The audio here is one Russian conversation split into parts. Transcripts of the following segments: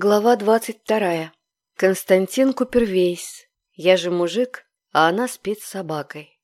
Глава двадцать вторая. Константин Купервейс. Я же мужик, а она спит с собакой.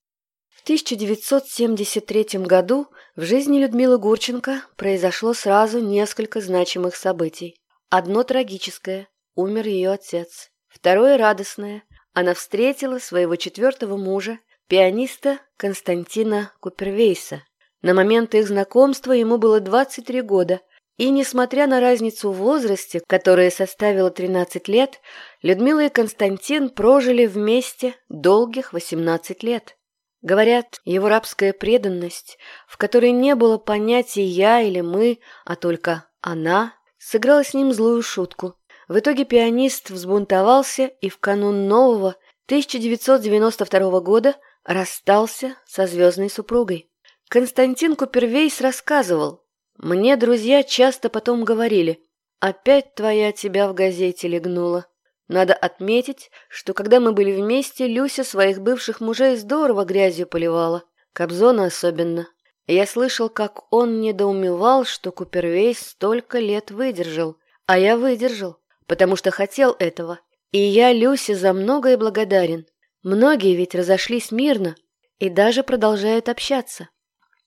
В 1973 году в жизни Людмилы Гурченко произошло сразу несколько значимых событий. Одно трагическое – умер ее отец. Второе – радостное – она встретила своего четвертого мужа, пианиста Константина Купервейса. На момент их знакомства ему было 23 года – и, несмотря на разницу в возрасте, которая составила 13 лет, Людмила и Константин прожили вместе долгих 18 лет. Говорят, его рабская преданность, в которой не было понятия «я» или «мы», а только «она», сыграла с ним злую шутку. В итоге пианист взбунтовался и в канун нового 1992 года расстался со звездной супругой. Константин Купервейс рассказывал, мне друзья часто потом говорили, «Опять твоя тебя в газете легнула». Надо отметить, что когда мы были вместе, Люся своих бывших мужей здорово грязью поливала, Кобзона особенно. Я слышал, как он недоумевал, что Купервейс столько лет выдержал. А я выдержал, потому что хотел этого. И я Люсе за многое благодарен. Многие ведь разошлись мирно и даже продолжают общаться.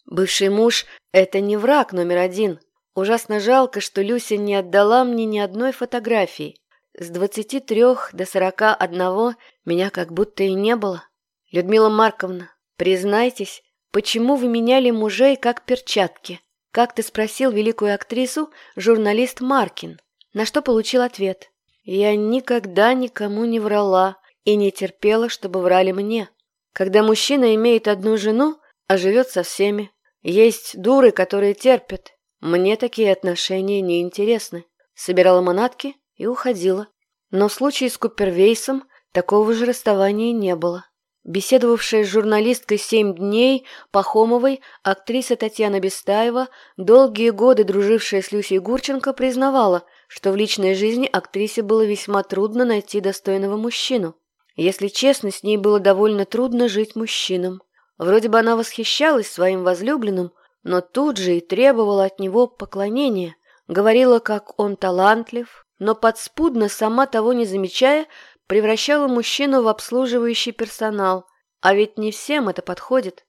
Бывший муж – это не враг номер один. Ужасно жалко, что Люся не отдала мне ни одной фотографии. С 23 до 41 меня как будто и не было. Людмила Марковна, признайтесь, почему вы меняли мужей как перчатки? Как ты спросил великую актрису журналист Маркин, на что получил ответ. Я никогда никому не врала и не терпела, чтобы врали мне. Когда мужчина имеет одну жену, а живет со всеми, есть дуры, которые терпят. Мне такие отношения не интересны. Собирала манатки и уходила. Но в случае с Купервейсом такого же расставания не было. Беседовавшая с журналисткой «Семь дней» Пахомовой, актриса Татьяна Бестаева, долгие годы дружившая с Люсей Гурченко, признавала, что в личной жизни актрисе было весьма трудно найти достойного мужчину. Если честно, с ней было довольно трудно жить мужчинам. Вроде бы она восхищалась своим возлюбленным, но тут же и требовала от него поклонения, говорила, как он талантлив, но подспудно, сама того не замечая, превращала мужчину в обслуживающий персонал, а ведь не всем это подходит.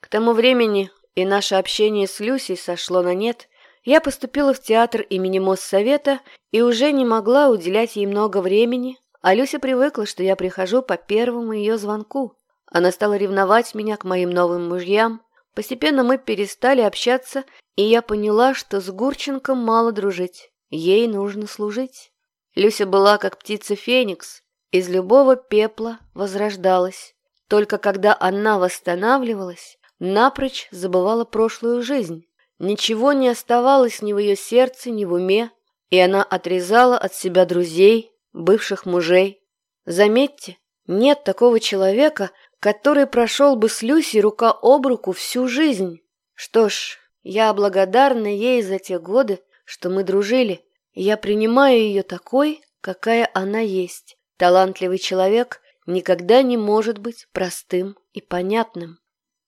К тому времени и наше общение с Люсей сошло на нет, я поступила в театр имени Моссовета и уже не могла уделять ей много времени, а Люся привыкла, что я прихожу по первому ее звонку. Она стала ревновать меня к моим новым мужьям. Постепенно мы перестали общаться, и я поняла, что с Гурченко мало дружить. Ей нужно служить. Люся была как птица Феникс, из любого пепла возрождалась. Только когда она восстанавливалась, напрочь забывала прошлую жизнь. Ничего не оставалось ни в ее сердце, ни в уме, и она отрезала от себя друзей, бывших мужей. Заметьте, нет такого человека, который прошел бы с Люси рука об руку всю жизнь. Что ж, я благодарна ей за те годы, что мы дружили, и я принимаю ее такой, какая она есть. Талантливый человек никогда не может быть простым и понятным.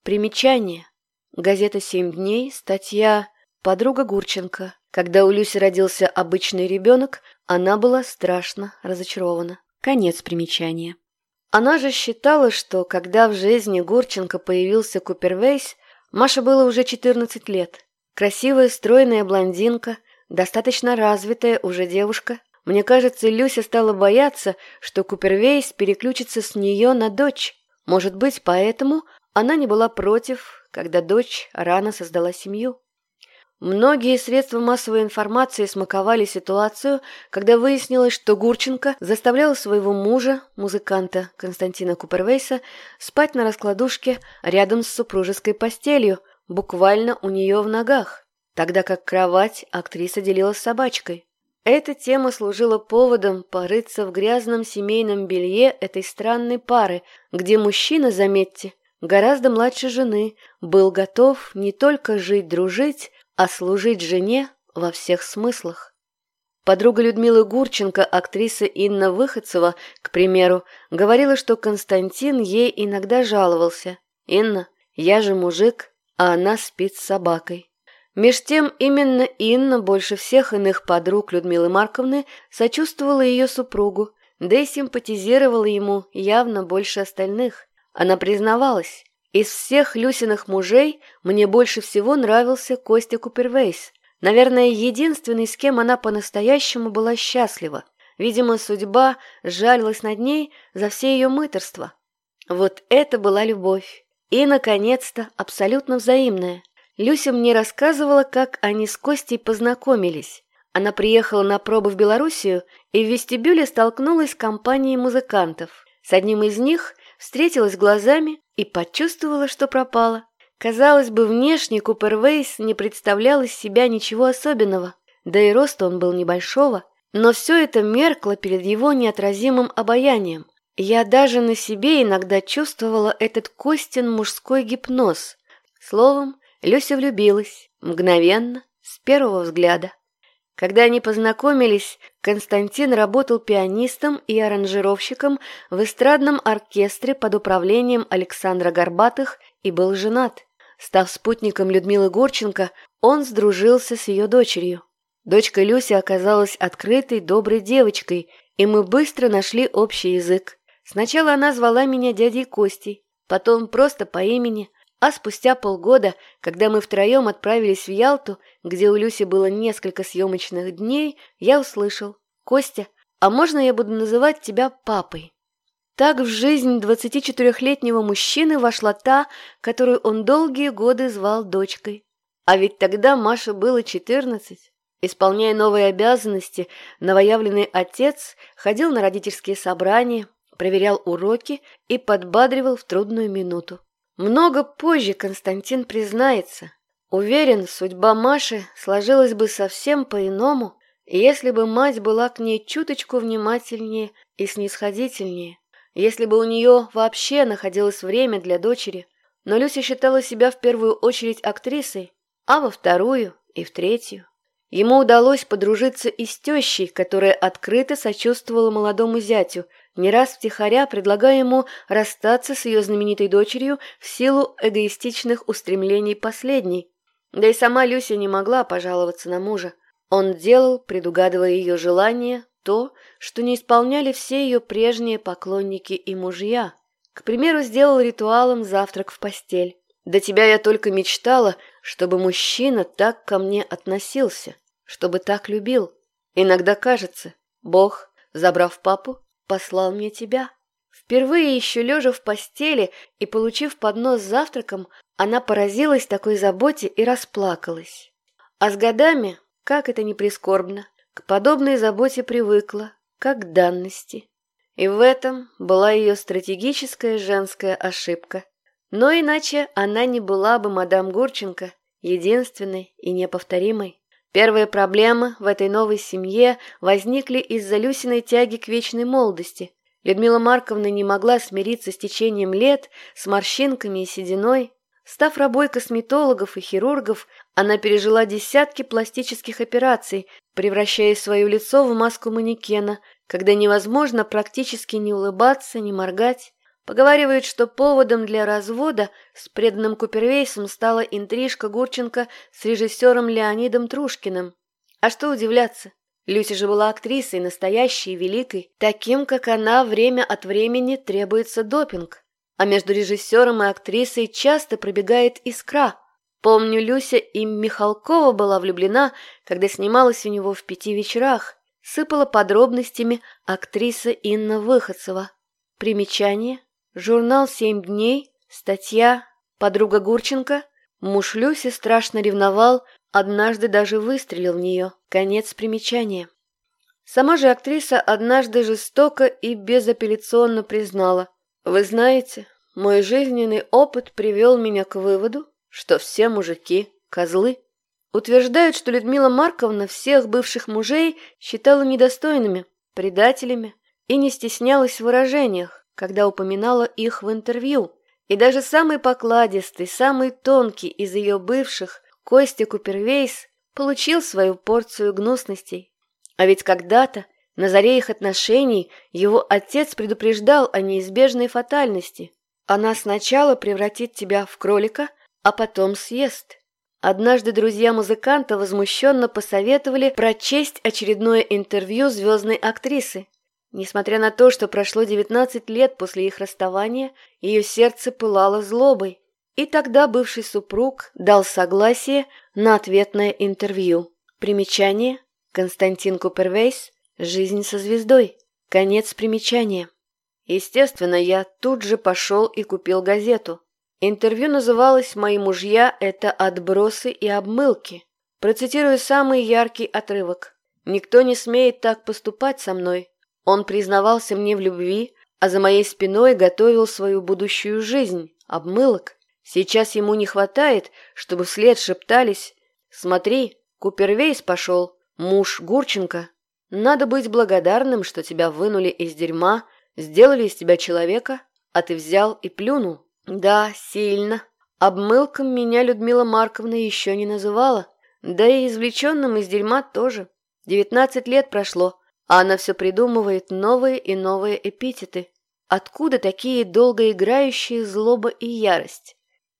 Примечание. Газета «Семь дней», статья «Подруга Гурченко». Когда у Люси родился обычный ребенок, она была страшно разочарована. Конец примечания. Она же считала, что когда в жизни Гурченко появился Купервейс, Маше было уже 14 лет. Красивая, стройная блондинка, достаточно развитая уже девушка. Мне кажется, Люся стала бояться, что Купервейс переключится с нее на дочь. Может быть, поэтому она не была против, когда дочь рано создала семью. Многие средства массовой информации смаковали ситуацию, когда выяснилось, что Гурченко заставляла своего мужа, музыканта Константина Купервейса, спать на раскладушке рядом с супружеской постелью, буквально у нее в ногах, тогда как кровать актриса делила с собачкой. Эта тема служила поводом порыться в грязном семейном белье этой странной пары, где мужчина, заметьте, гораздо младше жены, был готов не только жить-дружить, а служить жене во всех смыслах. Подруга Людмилы Гурченко, актриса Инна Выходцева, к примеру, говорила, что Константин ей иногда жаловался. «Инна, я же мужик, а она спит с собакой». Меж тем именно Инна больше всех иных подруг Людмилы Марковны сочувствовала ее супругу, да и симпатизировала ему явно больше остальных. Она признавалась, из всех Люсиных мужей мне больше всего нравился Костя Купервейс. Наверное, единственный, с кем она по-настоящему была счастлива. Видимо, судьба жалилась над ней за все ее мыторства. Вот это была любовь. И, наконец-то, абсолютно взаимная. Люся мне рассказывала, как они с Костей познакомились. Она приехала на пробы в Белоруссию и в вестибюле столкнулась с компанией музыкантов. С одним из них встретилась глазами и почувствовала, что пропала. Казалось бы, внешне Купер Вейс не представлял из себя ничего особенного, да и рост он был небольшого, но все это меркло перед его неотразимым обаянием. Я даже на себе иногда чувствовала этот Костин мужской гипноз. Словом, Люся влюбилась, мгновенно, с первого взгляда. Когда они познакомились, Константин работал пианистом и аранжировщиком в эстрадном оркестре под управлением Александра Горбатых и был женат. Став спутником Людмилы Гурченко, он сдружился с ее дочерью. Дочка Люся оказалась открытой, доброй девочкой, и мы быстро нашли общий язык. Сначала она звала меня дядей Костей, потом просто по имени, а спустя полгода, когда мы втроем отправились в Ялту, где у Люси было несколько съемочных дней, я услышал «Костя, а можно я буду называть тебя папой?» Так в жизнь 24-летнего мужчины вошла та, которую он долгие годы звал дочкой. А ведь тогда Маше было 14. Исполняя новые обязанности, новоявленный отец ходил на родительские собрания, проверял уроки и подбадривал в трудную минуту. Много позже Константин признается. Уверен, судьба Маши сложилась бы совсем по-иному, если бы мать была к ней чуточку внимательнее и снисходительнее, если бы у нее вообще находилось время для дочери. Но Люся считала себя в первую очередь актрисой, а во вторую и в третью. Ему удалось подружиться и с тещей, которая открыто сочувствовала молодому зятю, не раз втихаря предлагая ему расстаться с ее знаменитой дочерью в силу эгоистичных устремлений последней. Да и сама Люся не могла пожаловаться на мужа. Он делал, предугадывая ее желания, то, что не исполняли все ее прежние поклонники и мужья. К примеру, сделал ритуалом завтрак в постель. До тебя я только мечтала, чтобы мужчина так ко мне относился, чтобы так любил. Иногда кажется, Бог, забрав папу, послал мне тебя. Впервые еще лежа в постели и получив поднос с завтраком, она поразилась такой заботе и расплакалась. А с годами, как это ни прискорбно, к подобной заботе привыкла, как к данности. И в этом была ее стратегическая женская ошибка. Но иначе она не была бы мадам Гурченко, единственной и неповторимой. Первые проблемы в этой новой семье возникли из-за Люсиной тяги к вечной молодости. Людмила Марковна не могла смириться с течением лет, с морщинками и сединой. Став рабой косметологов и хирургов, она пережила десятки пластических операций, превращая свое лицо в маску манекена, когда невозможно практически не улыбаться, не моргать. Поговаривают, что поводом для развода с преданным Купервейсом стала интрижка Гурченко с режиссером Леонидом Трушкиным. А что удивляться? Люся же была актрисой, настоящей великой. Таким, как она, время от времени требуется допинг. А между режиссером и актрисой часто пробегает искра. Помню, Люся и Михалкова была влюблена, когда снималась у него в пяти вечерах. Сыпала подробностями актриса Инна Выходцева. Примечание. Журнал «Семь дней», статья «Подруга Гурченко», муж Люси страшно ревновал, однажды даже выстрелил в нее. Конец примечания. Сама же актриса однажды жестоко и безапелляционно признала. «Вы знаете, мой жизненный опыт привел меня к выводу, что все мужики – козлы». Утверждают, что Людмила Марковна всех бывших мужей считала недостойными, предателями и не стеснялась в выражениях когда упоминала их в интервью. И даже самый покладистый, самый тонкий из ее бывших, Костя Купервейс, получил свою порцию гнусностей. А ведь когда-то, на заре их отношений, его отец предупреждал о неизбежной фатальности. Она сначала превратит тебя в кролика, а потом съест. Однажды друзья музыканта возмущенно посоветовали прочесть очередное интервью звездной актрисы. Несмотря на то, что прошло 19 лет после их расставания, ее сердце пылало злобой. И тогда бывший супруг дал согласие на ответное интервью. Примечание. Константин Купервейс. Жизнь со звездой. Конец примечания. Естественно, я тут же пошел и купил газету. Интервью называлось «Мои мужья – это отбросы и обмылки». Процитирую самый яркий отрывок. «Никто не смеет так поступать со мной. Он признавался мне в любви, а за моей спиной готовил свою будущую жизнь, обмылок. Сейчас ему не хватает, чтобы вслед шептались «Смотри, Купервейс пошел, муж Гурченко. Надо быть благодарным, что тебя вынули из дерьма, сделали из тебя человека, а ты взял и плюнул». Да, сильно. Обмылком меня Людмила Марковна еще не называла. Да и извлеченным из дерьма тоже. Девятнадцать лет прошло, а она все придумывает новые и новые эпитеты. Откуда такие долгоиграющие злоба и ярость?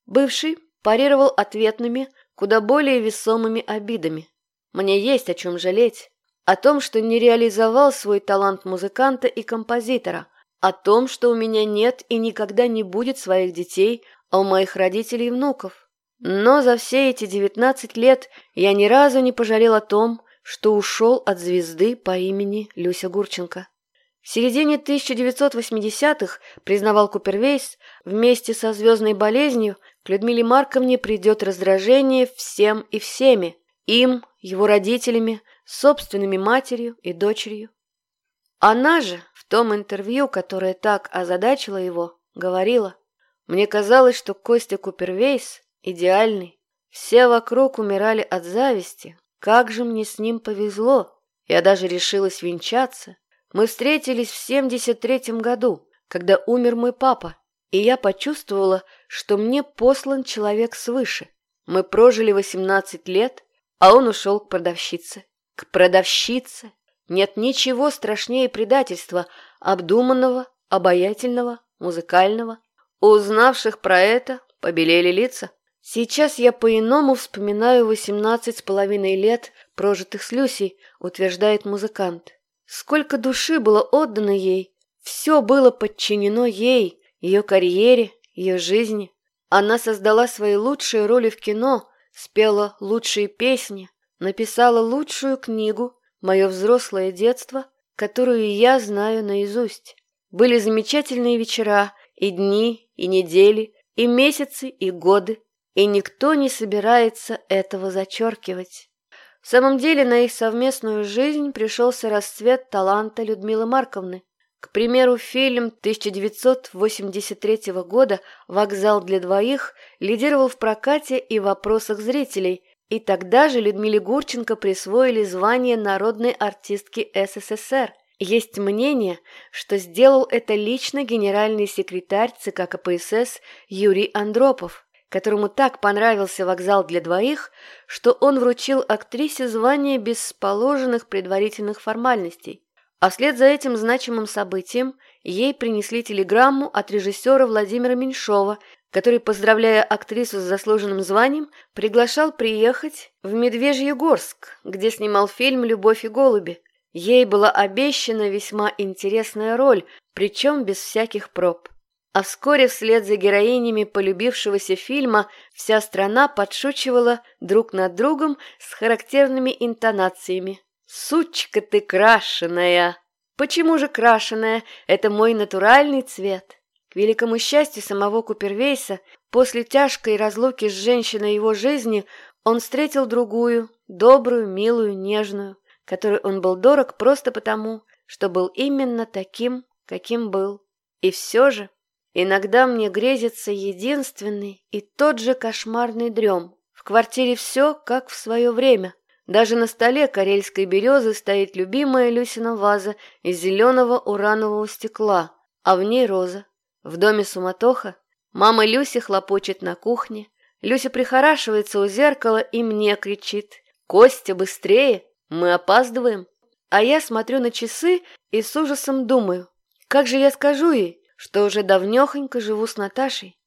Бывший парировал ответными, куда более весомыми обидами. Мне есть о чем жалеть. О том, что не реализовал свой талант музыканта и композитора – о том, что у меня нет и никогда не будет своих детей, а у моих родителей внуков. Но за все эти девятнадцать лет я ни разу не пожалел о том, что ушел от звезды по имени Люся Гурченко. В середине 1980-х, признавал Купервейс, вместе со звездной болезнью к Людмиле Марковне придет раздражение всем и всеми, им, его родителями, собственными матерью и дочерью. Она же в том интервью, которое так озадачило его, говорила. Мне казалось, что Костя Купервейс идеальный. Все вокруг умирали от зависти. Как же мне с ним повезло. Я даже решилась венчаться. Мы встретились в 73-м году, когда умер мой папа, и я почувствовала, что мне послан человек свыше. Мы прожили 18 лет, а он ушел к продавщице. К продавщице! Нет ничего страшнее предательства, обдуманного, обаятельного, музыкального. Узнавших про это побелели лица. Сейчас я по-иному вспоминаю восемнадцать с половиной лет, прожитых с Люсей, утверждает музыкант. Сколько души было отдано ей, все было подчинено ей, ее карьере, ее жизни. Она создала свои лучшие роли в кино, спела лучшие песни, написала лучшую книгу, мое взрослое детство, которую я знаю наизусть. Были замечательные вечера, и дни, и недели, и месяцы, и годы, и никто не собирается этого зачеркивать. В самом деле на их совместную жизнь пришелся расцвет таланта Людмилы Марковны. К примеру, фильм 1983 года «Вокзал для двоих» лидировал в прокате и вопросах зрителей, и тогда же Людмиле Гурченко присвоили звание народной артистки СССР. Есть мнение, что сделал это лично генеральный секретарь ЦК КПСС Юрий Андропов, которому так понравился вокзал для двоих, что он вручил актрисе звание без положенных предварительных формальностей. А вслед за этим значимым событием ей принесли телеграмму от режиссера Владимира Меньшова который, поздравляя актрису с заслуженным званием, приглашал приехать в Медвежьегорск, где снимал фильм «Любовь и голуби». Ей была обещана весьма интересная роль, причем без всяких проб. А вскоре вслед за героинями полюбившегося фильма вся страна подшучивала друг над другом с характерными интонациями. «Сучка ты крашеная!» «Почему же крашеная? Это мой натуральный цвет!» великому счастью самого Купервейса, после тяжкой разлуки с женщиной его жизни, он встретил другую, добрую, милую, нежную, которой он был дорог просто потому, что был именно таким, каким был. И все же, иногда мне грезится единственный и тот же кошмарный дрем. В квартире все, как в свое время. Даже на столе карельской березы стоит любимая Люсина ваза из зеленого уранового стекла, а в ней роза. В доме суматоха. Мама Люси хлопочет на кухне. Люся прихорашивается у зеркала и мне кричит. «Костя, быстрее! Мы опаздываем!» А я смотрю на часы и с ужасом думаю, как же я скажу ей, что уже давнёхонько живу с Наташей.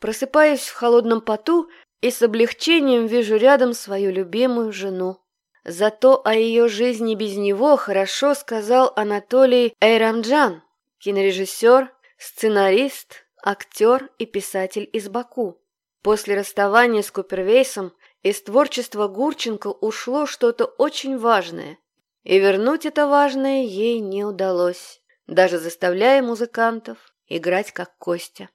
Просыпаюсь в холодном поту и с облегчением вижу рядом свою любимую жену. Зато о ее жизни без него хорошо сказал Анатолий Эйрамджан, кинорежиссер, сценарист, актер и писатель из Баку. После расставания с Купервейсом из творчества Гурченко ушло что-то очень важное, и вернуть это важное ей не удалось, даже заставляя музыкантов играть как Костя.